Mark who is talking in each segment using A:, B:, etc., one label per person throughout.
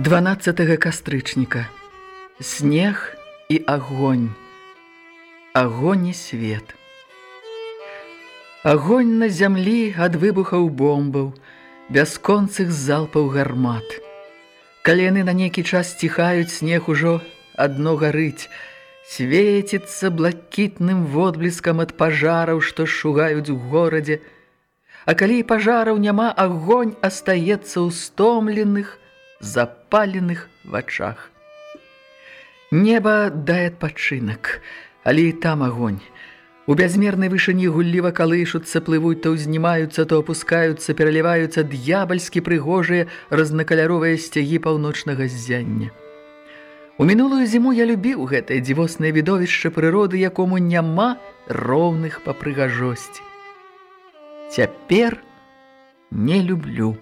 A: 12 кастрычніка. Снег і агонь. Агонь і свет. Агонь на зямлі ад выбухаў бомбаў бясконцых залпаў гармат. Калі яны на нейкі час ціхаюць снег ужо адно гарыць. Свеціцца блакітным водбліскам ад пажараў што шугаюць у горадзе. А калі і пажараў няма агонь астаецца ў стомленых запаленых вачах. Неба дае адпачынак, але і там агонь. У бязмернай вышыні гулліва калышуцца, плывуць, то ўзнімаюцца, то апускаюцца, пераліваюцца д'ябальскі прыгожыя разнакаляровыя сцягі паўночнага ззяння. У мінулую зіму я любіў гэтае дзівоснае відовішча прыроды, якому няма роўных па прыгажосці. Цяпер не люблю.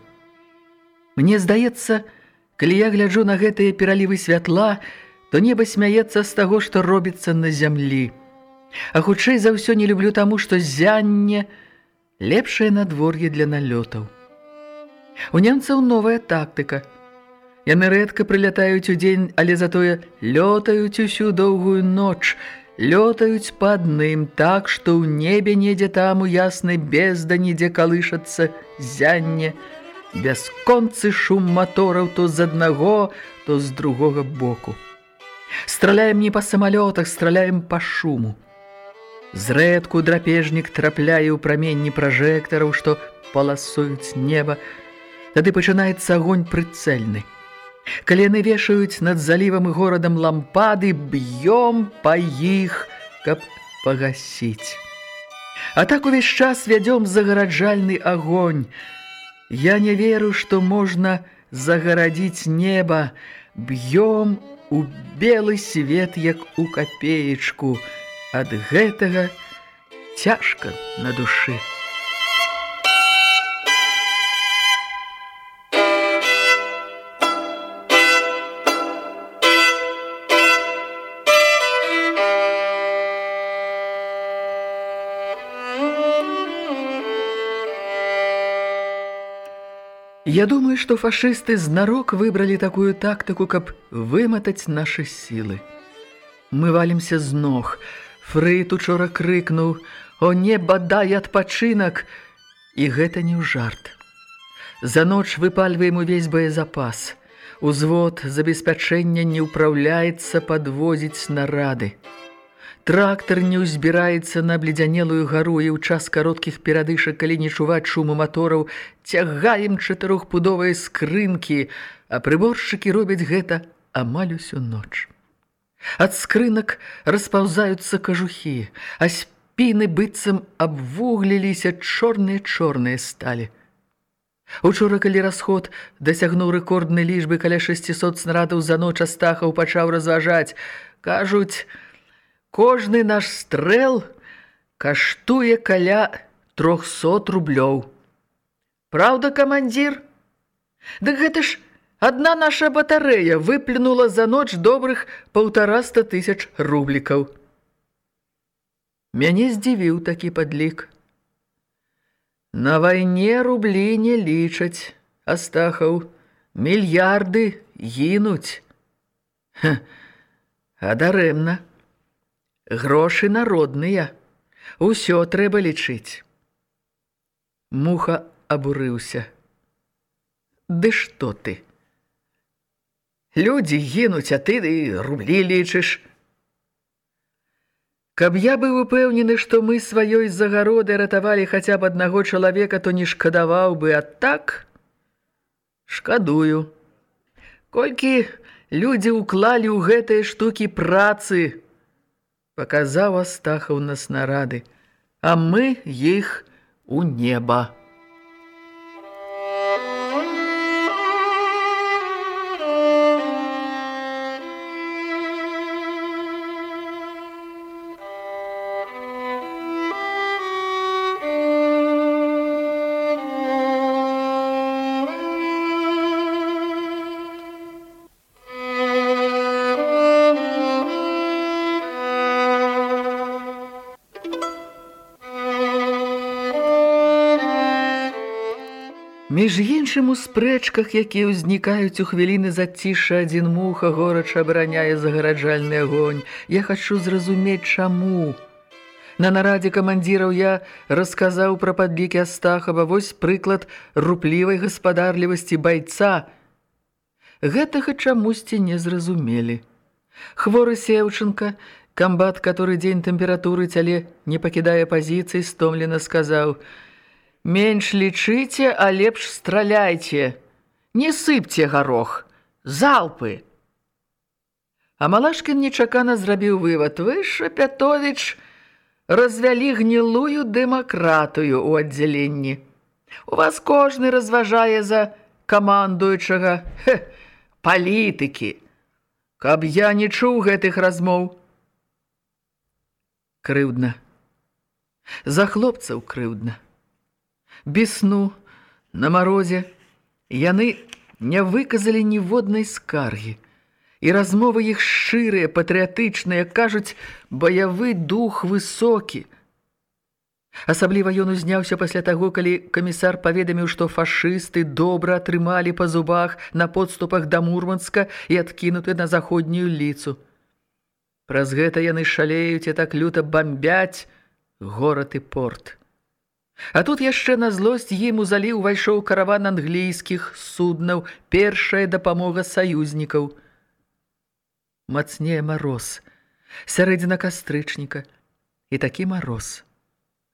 A: Мне здаецца, што Калі я гляджу на гэтыя пералівы святла, то неба смяецца з таго, што робіцца на зямлі. А хутчэй за ўсё не люблю таму, што зянне лепшае надвор'е для налётаў. У немцаў новая тактыка. Яны рэдка прылятаюць у дзень, але затое лётаюць усю доўгую ноч, лётаюць па адным так, што ў небе недзе там у яснай бездані, дзе калышацца зянне, бясконцы шум матораў то з аднаго, то з другога боку. Страляем не па самалётах, страляем па шуму. Зрэдку драпежнік трапляе ў праменні пражэктараў, што паласуюць неба. Тады пачынаецца агонь прыцэльны. Калі яны вешаюць над залівам і горадам лампады, б'ём па іх, каб пагасіць. А так увесь час вядём загараджальны агонь – Я не веру, што можна загарадзіць неба, б'ём у белы свет, як у капеечку. Ад гэтага цяжка на душы. Я думаю, што фашысты знарок выбралі такую тактыку, каб выматаць нашы сілы. Мы валімся з ног. Фрыт учора крыкнуў: « О не бадай адпачынак! І гэта не ў жарт. За ноч выпальваем увесь боезапас. Узвод забеспячэння не ўпраўляецца падвозіць снарады. Трактор не ўзбіраецца на бледзянелую гару і ў час кароткіх перадышак, калі не чуваць шуму матораў, цягаем чатырохпудовыя скрынкі, а прыборшчыкі робяць гэта амаль усю ноч. Ад скрынак распаўзаюцца кажухі, а спіны быццам абвугліліся чорныя-чорныя сталі. Учора, калі расход дасягнуў рэкорднай лічбы каля 600 снарадаў за ноч астахаў пачаў разважаць, кажуць, Кожны наш стрэл каштуе каля 300 рублёў. Праўда, камандзір? Дык гэта ж адна наша батарэя выплюнула за ноч добрых паўтараста тысяч рублікаў. Мяне здзівіў такі падлік. На вайне рублі не лічаць, Астахаў, мільярды гінуць. Ха, а дарэмна. Грошы народныя. Усё трэба лічыць. Муха абурыўся. Ды што ты? Людзі гінуць, а ты ды рублі лічыш. Каб я быў упэўнены, што мы сваёй загароды ратавалі хаця б аднаго чалавека, то не шкадаваў бы, а так шкадую. Колькі людзі ўклалі ў гэтыя штукі працы, паказаў Астахаў на снарады, а мы іх у неба. Між іншым у спрэчках, якія ўзнікаюць у хвіліны заціша адзін муха горача абараняе загараджальны агонь. Я хачу зразумець, чаму. На нарадзе камандзіраў я расказаў пра падлікі Астахава, вось прыклад руплівай гаспадарлівасці байца. Гэтага чамусьці не зразумелі. Хворы Сеўчынка, камбат, который дзень тэмпературы цяле не пакідае пазіцыі, стомлена сказаў – Менш лічыце, а лепш страляйце. Не сыпце гарох, залпы. А Малашкін нечакана зрабіў вывад. Вы, Шапятовіч, развялі гнілую дэмакратыю ў аддзяленні. У вас кожны разважае за камандуючага палітыкі. Каб я не чуў гэтых размоў. Крыўдна. За хлопцаў крыўдна без сну, на марозе, яны не выказалі ніводнай скаргі. І размовы іх шчырыя, патрыятычныя, кажуць, баявы дух высокі. Асабліва ён узняўся пасля таго, калі камісар паведаміў, што фашысты добра атрымалі па зубах на подступах да Мурманска і адкінуты на заходнюю ліцу. Праз гэта яны шалеюць і так люта бамбяць горад і порт. А тут яшчэ на злосць ім у заліў увайшоў караван англійскіх суднаў, першая дапамога саюзнікаў. Мацнее мароз, сярэдзіна кастрычніка і такі мароз.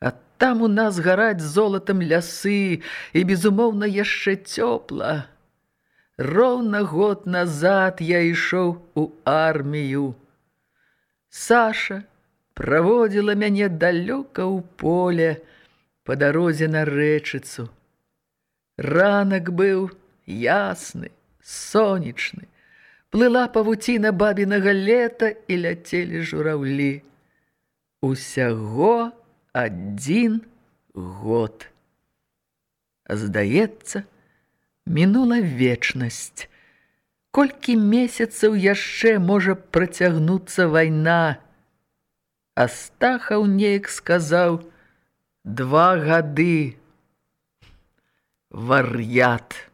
A: А там у нас гараць золатам лясы і, безумоўна, яшчэ цёпла. Роўна год назад я ішоў у армію. Саша праводзіла мяне далёка ў поле, по дарозе на рэчыцу. Ранак быў ясны, сонечны, плыла павуціна бабінага лета і ляцелі жураўлі. Усяго адзін год. Здаецца, мінула вечнасць. Колькі месяцаў яшчэ можа працягнуцца вайна. Астахаў неяк сказаў – Два гады. Вар'ят. –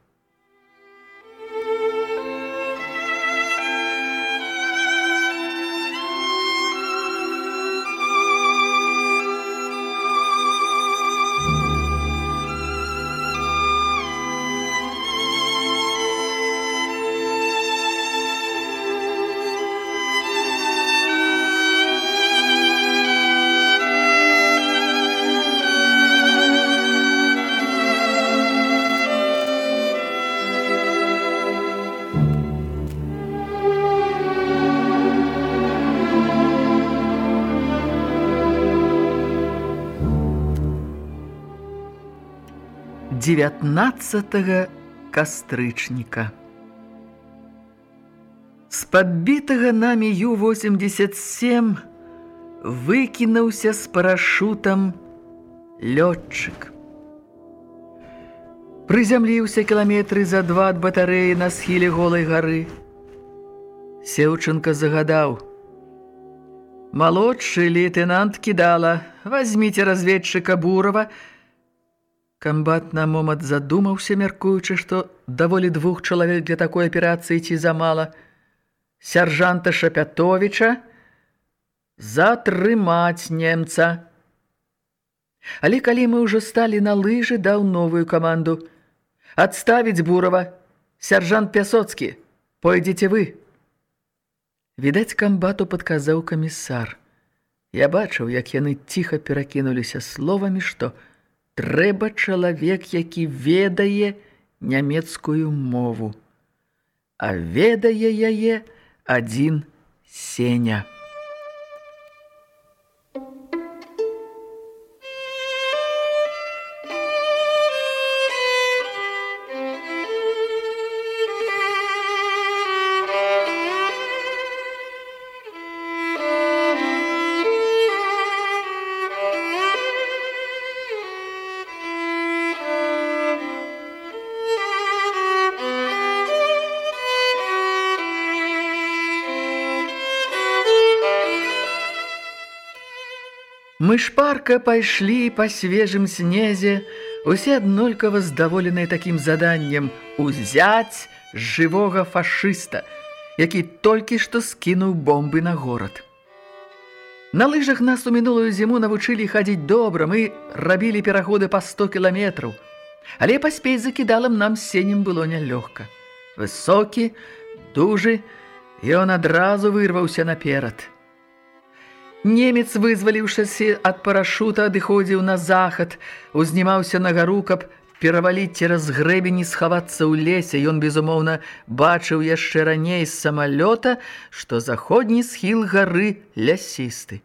A: 19 кастрычніка. З падбітага намі Ю-87 выкінуўся з парашутам лётчык. Прызямліўся кіламетры за два ад батарэі на схіле голай гары. Сеўчынка загадаў. Малодшы лейтенант кідала, возьміце разведчыка Бурова, Камбат на момант задумаўся, мяркуючы, што даволі двух чалавек для такой аперацыі ці замала. Сяржанта Шапятовіча затрымаць немца. Але калі мы ўжо сталі на лыжы, даў новую каманду. Адставіць Бурава, сяржант Пясоцкі, пойдзеце вы. Відаць, камбату падказаў камісар. Я бачыў, як яны ціха перакінуліся словамі, што трэба чалавек, які ведае нямецкую мову. А ведае яе адзін сеня. Мы шпарка пайшлі па свежым снезе, усе аднолькава здаволеныя такім заданнем узяць жывога фашыста, які толькі што скінуў бомбы на горад. На лыжах нас у мінулую зіму навучылі хадзіць добра, мы рабілі пераходы па 100 кіламетраў, але паспець закідалам нам сенем было нялёгка. Высокі, дужы, ён адразу вырваўся наперад – Немец, вызваліўшыся ад парашута, адыходзіў на захад, узнімаўся на гару, каб пераваліць цераз грэбень і схавацца ў лесе. Ён, безумоўна, бачыў яшчэ раней з самалёта, што заходні схіл гары лясісты.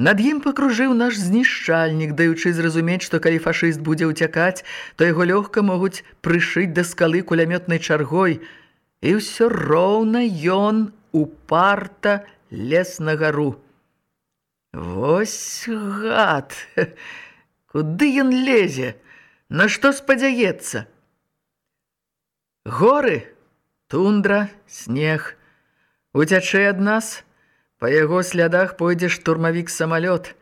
A: Над ім пакружыў наш знішчальнік, даючы зразумець, што калі фашыст будзе ўцякаць, то яго лёгка могуць прышыць да скалы кулямётнай чаргой. І ўсё роўна ён упарта лес на гару. Вось гад! Куды ён лезе? На што спадзяецца? Горы, тундра, снег. Уцячэ ад нас, па яго слядах пойдзе штурмавік-самалёт.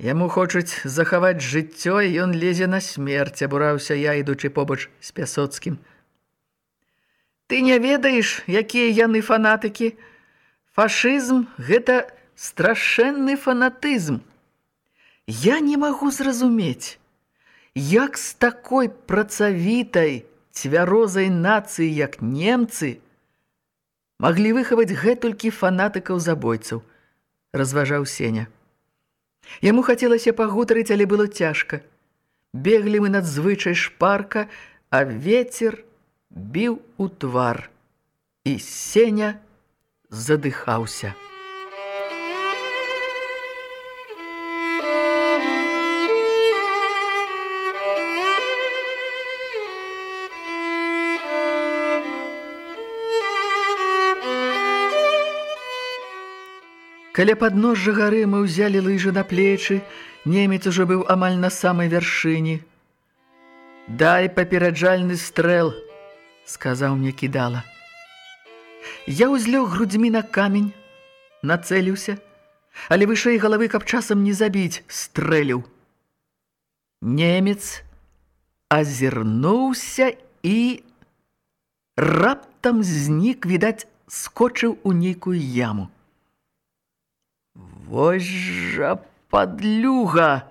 A: Яму хочуць захаваць жыццё, і ён лезе на смерць, абураўся я, ідучы побач з Пясоцкім. Ты не ведаеш, якія яны фанатыкі? Фашызм – гэта страшэнны фанатызм. Я не магу зразумець, як з такой працавітай, цвярозай нацыі, як немцы, маглі выхаваць гэтулькі фанатыкаў-забойцаў, разважаў Сеня. Яму хацелася пагутарыць, але было цяжка. Беглі мы надзвычай шпарка, а ветер біў у твар. І Сеня – задыхаўся. Каля падножжа гары мы ўзялі лыжы на плечы, немец ужо быў амаль на самай вяршыні. «Дай папераджальны стрэл», – сказаў мне кідала. Я ўзлёг грудзьмі на камень, нацэліўся, але вышэй галавы, каб часам не забіць, стрэліў. Немец азірнуўся і раптам знік, відаць, скочыў у нейкую яму. Вось жа падлюга!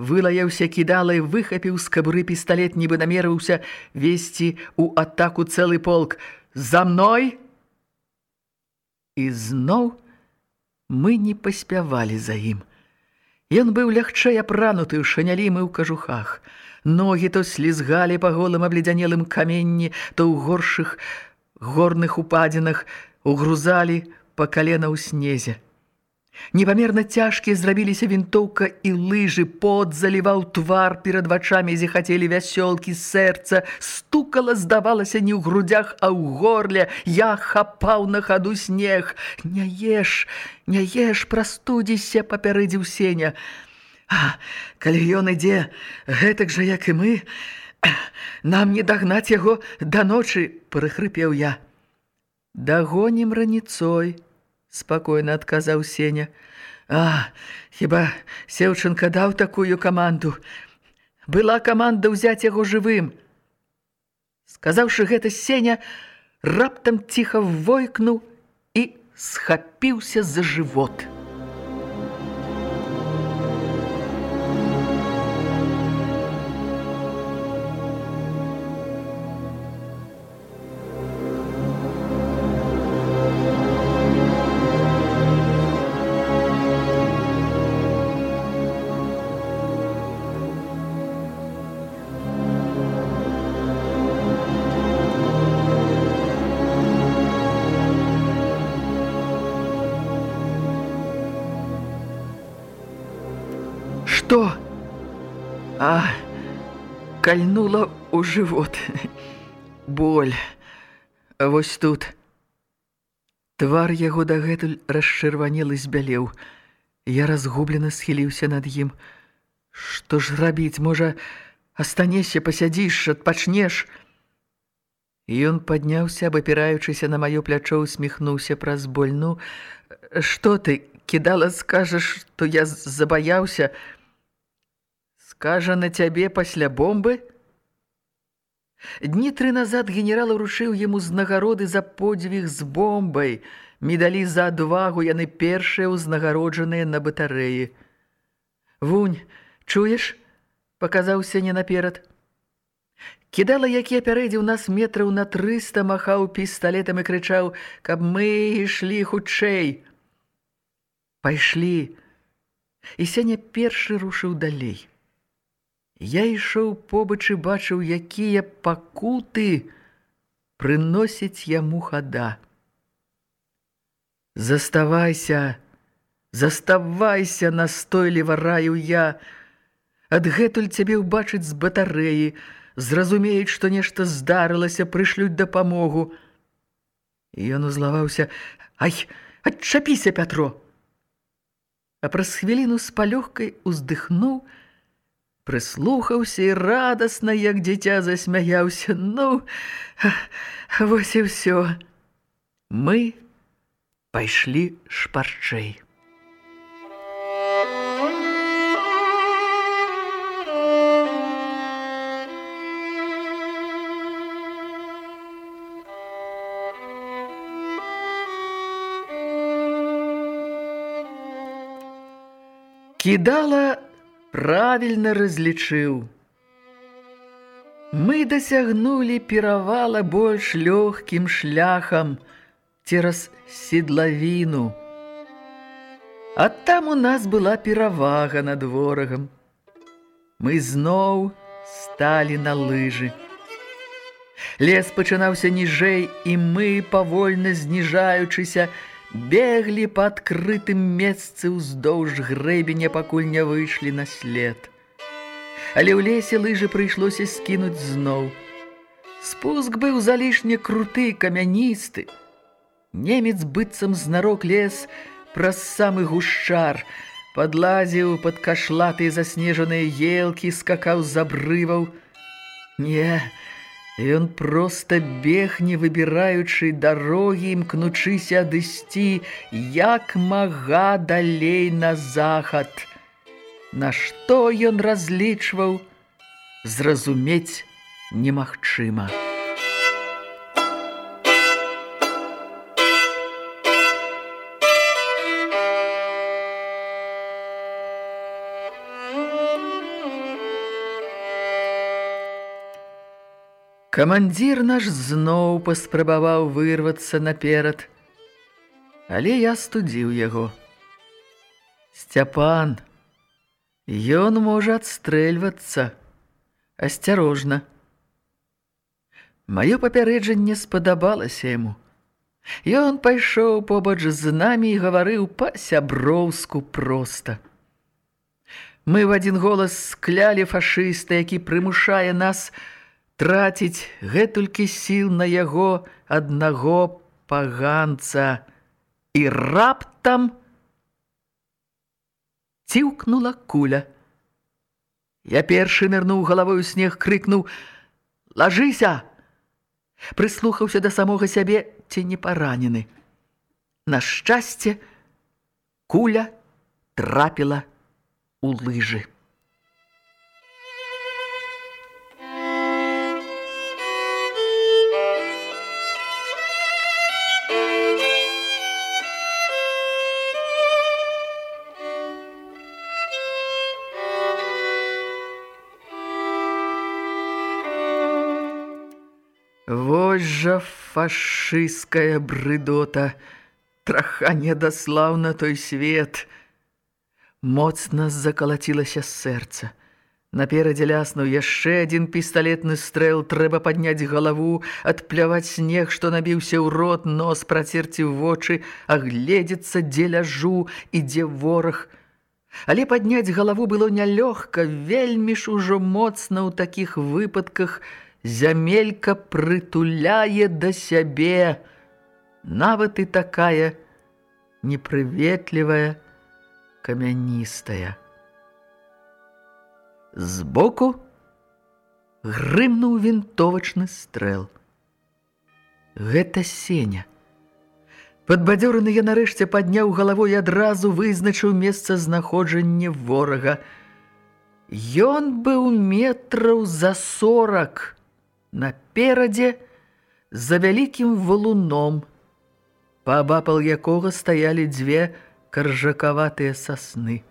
A: Вылаяўся кідала і выхапіў з кабуры пісталет, нібы намерыўся весці ў атаку цэлы полк. «За мной!» І зноў мы не паспявалі за ім. Ён быў лягчэй апрануты ў шанялі мы ў кажухах. Ногі то слізгалі па голым абледзянелым каменні, то ў горшых горных упадзінах угрузалі па калена ў снезе. Непамерна цяжкія зрабіліся вінтоўка і лыжы, пот заліваў твар перад вачамі, зіхацелі вясёлкі сэрца, стукала, здавалася, не ў грудях, а ў горле. Я хапаў на хаду снег. Не еш, не еш, прастудзіся, папярэдзіў Сеня. А, калі ён ідзе, гэтак жа, як і мы, нам не дагнаць яго да ночы, прыхрыпеў я. Дагонім раніцой, спакойна адказаў Сеня. А, хіба Сеўчынка даў такую каманду? Была каманда ўзяць яго жывым. Сказаўшы гэта, Сеня раптам ціха войкнуў і схапіўся за жывот. Што? А, кольнула у живот. Боль. Вось тут. Твар яго дагэтуль расчырванел і збялеў. Я разгублена схіліўся над ім. Што ж рабіць? Можа, астанешся, пасядзіш, адпачнеш? І ён падняўся, абапіраючыся на маё плячо, усміхнуўся праз боль. Ну, што ты, кідала, скажаш, што я забаяўся? Скажа на цябе пасля бомбы? Дні тры назад генерал урушыў яму знагароды за подзвіг з бомбай. Медалі за адвагу яны першыя ўзнагароджаныя на батарэі. Вунь, чуеш? Паказаўся не наперад. Кідала, які апярэдзіў нас метраў на трыста, махаў пісталетам і крычаў, каб мы ішлі хутчэй. Пайшлі. І сяня першы рушыў далей. Я ішоў побач і бачыў, якія пакуты прыносіць яму хада. Заставайся, заставайся, настойліва раю я. Адгэтуль цябе ўбачыць з батарэі, зразумеюць, што нешта здарылася, прышлюць дапамогу. І ён узлаваўся: "Ай, адчапіся, Пятро!" А праз хвіліну з палёгкай уздыхнуў, прыслухаўся і радасна, як дзіця засмяяўся. Ну, вось і ўсё. Мы пайшлі шпарчэй. Кідала правільна разлічыў. Мы дасягнулі перавала больш лёгкім шляхам цераз седлавіну. А там у нас была перавага над ворагам. Мы зноў сталі на лыжы. Лес пачынаўся ніжэй, і мы, павольна зніжаючыся, беглі па адкрытым месцы ўздоўж грэбеня, пакуль не выйшлі на след. Але ў лесе лыжы прыйшлося скінуць зноў. Спуск быў залішне круты, камяністы. Немец быццам знарок лес праз самы гушчар, падлазіў пад кашлатыя заснежаныя елкі, скакаў з абрываў. Не, не, Ён проста бег, не выбіраючы дарогі, імкнучыся адысці, як мага далей на захад. Нашто ён разлічваў, зразумець немагчыма. Камандзір наш зноў паспрабаваў вырвацца наперад, але я студзіў яго. Сцяпан, ён можа адстрэльвацца, асцярожна. Маё папярэджанне спадабалася яму. Ён пайшоў побач з намі і гаварыў па-сяброўску проста. Мы в адзін голас склялі фашыста, які прымушае нас на траціць гэтулькі сіл на яго аднаго паганца і раптам ціўкнула куля. Я першы нырнуў галавою снег, крыкнуў: «Лажыся!» Прыслухаўся да самога сябе, ці не паранены. На шчасце, куля трапіла у лыжы. Жа фашысцкая брыдота, траха не даслаў на той свет. Моцна закалацілася сэрца. Наперадзе ляснуў яшчэ адзін пісталетны стрэл, трэба падняць галаву, адпляваць снег, што набіўся ў рот, нос працерці ў вочы, агледзецца, дзе ляжу і дзе вораг. Але падняць галаву было нялёгка, вельмі ж ужо моцна ў такіх выпадках зямелька прытуляе да сябе. Нават і такая непрыветлівая, камяністая. Збоку грымнуў вінтовачны стрэл. Гэта сеня. Падбадзёраны я нарэшце падняў галаву і адразу вызначыў месца знаходжання ворага. Ён быў метраў за сорак наперадзе за вялікім валуном, паабапал якога стаялі дзве каржакаватыя сасны.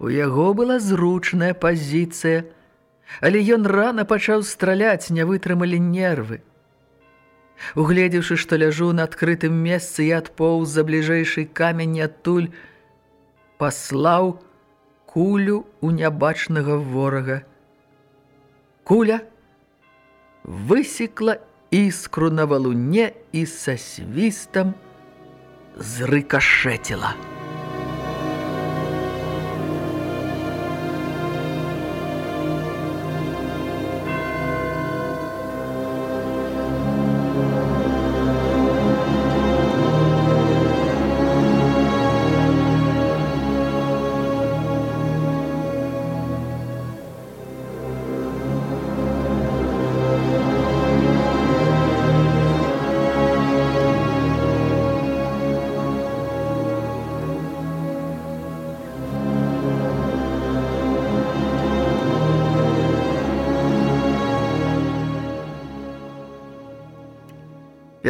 A: У яго была зручная пазіцыя, але ён рана пачаў страляць, не вытрымалі нервы. Угледзеўшы, што ляжу на адкрытым месцы, я адпоўз за бліжэйшый камень адтуль, паслаў кулю ў нябачнага ворага. Куля высекла іскру на валуне і са свістам зрыкашэціла.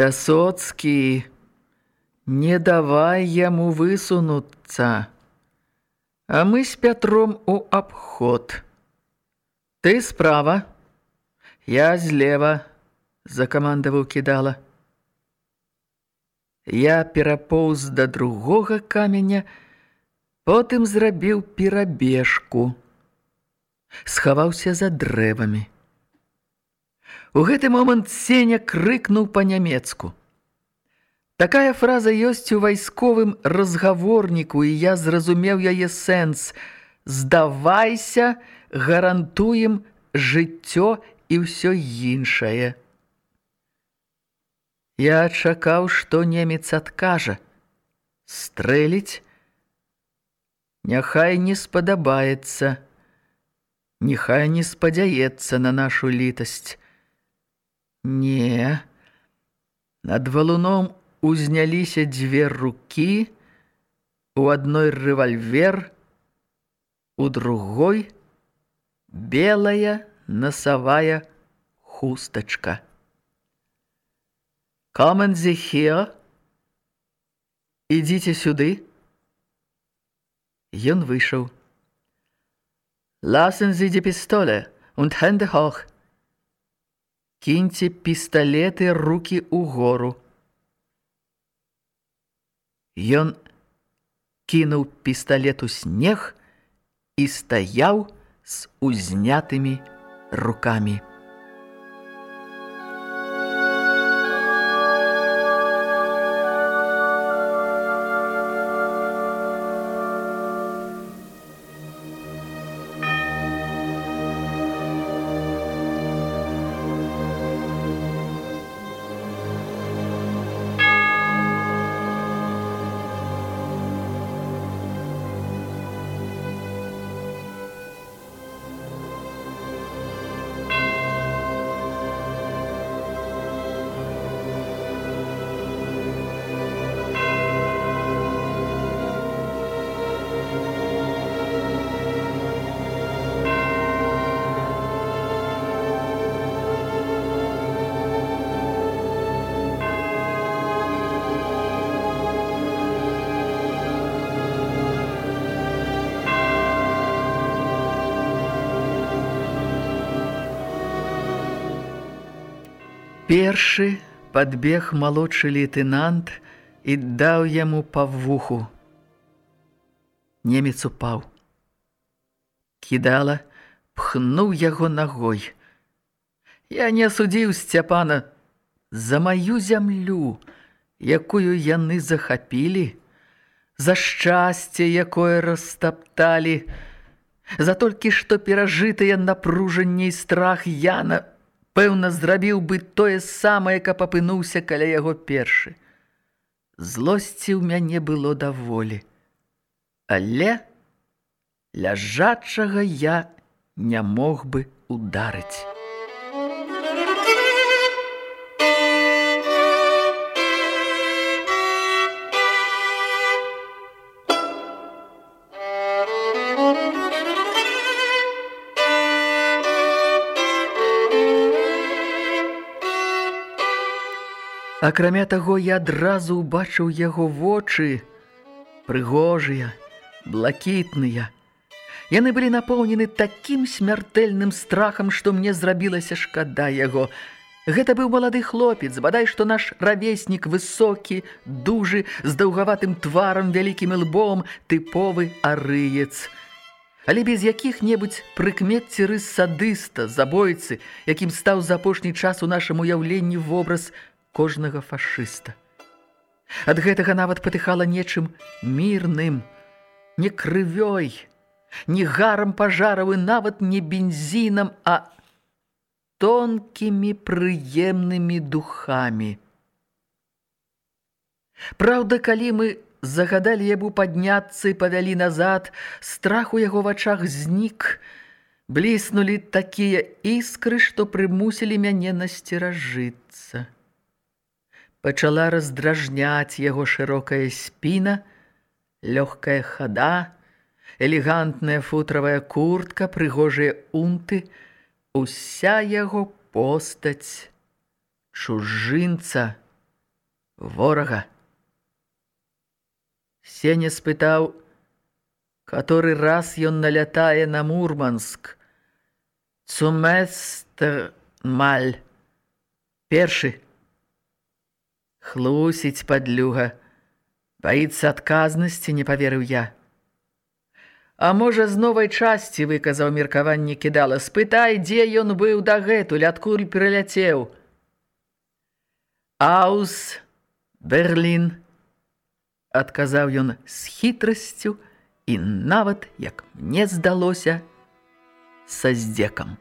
A: Пясоцкі, не давай яму высунуцца. А мы з Пятром у абход. Ты справа, я злева, закамандаваў кідала. Я перапоўз да другога каменя, потым зрабіў перабежку. Схаваўся за дрэвамі. У гэты момант Сеня крыкнуў па-нямецку. Такая фраза ёсць у вайсковым разгаворніку, і я зразумеў яе сэнс. «Здавайся, гарантуем жыццё і ўсё іншае». Я чакаў, што немец адкажа. Стрэліць? Няхай не спадабаецца. Няхай не спадзяецца на нашу літасць. Не. Над валуном узняліся дзве рукі, у адной рэвальвер, у другой белая насавая хустачка. Sie hier? Ідзіце сюды. Ён выйшаў. Lassen Sie die Pistole und Hände hoch. Кіньце пісталеты рукі ўгору. Ён кінуў пісталет у снег і стаяў з узнятымі рукамі. Першы падбег малодшы лейтенант і даў яму па вуху. Немец упаў. Кідала, пхнуў яго ногой. Я не асудзіў Сцяпана за маю зямлю, якую яны захапілі, за шчасце, якое растапталі, за толькі што перажытыя напружанне і страх Яна, пэўна, зрабіў бы тое самае, каб апынуўся каля яго першы. Злосці ў мяне было даволі, але ляжачага я не мог бы ударыць. Акрамя таго, я адразу ўбачыў яго вочы, прыгожыя, блакітныя. Яны былі напоўнены такім смяртэльным страхам, што мне зрабілася шкада яго. Гэта быў малады хлопец, бадай што наш равеснік высокі, дужы, з даўгаватым тварам, вялікім лбом, тыповы арыец. Але без якіх-небудзь прыкметці рыс садыста, забойцы, якім стаў за апошні час у нашым уяўленні вобраз кожнага фашыста. Ад гэтага нават патыхала нечым мірным, не крывёй, не гарам пажараў і нават не бензінам, а тонкімі прыемнымі духамі. Праўда, калі мы загадалі яму падняцца і павялі назад, страх у яго вачах знік, бліснулі такія іскры, што прымусілі мяне насцеражыцца пачала раздражняць яго шырокая спіна, лёгкая хада, элегантная футравая куртка, прыгожыя унты, уся яго постаць чужынца, ворага. Сеня спытаў, каторы раз ён налятае на Мурманск. Цумэстер маль. Першы. Хлусіць падлюга. Баіцца адказнасці, не паверыў я. А можа, з новай часці, выказаў меркаванне кідала, спытай, дзе ён быў дагэтуль, адкуль пераляцеў. Аус, Берлін, адказаў ён з хітрасцю і нават, як мне здалося, са здзекам.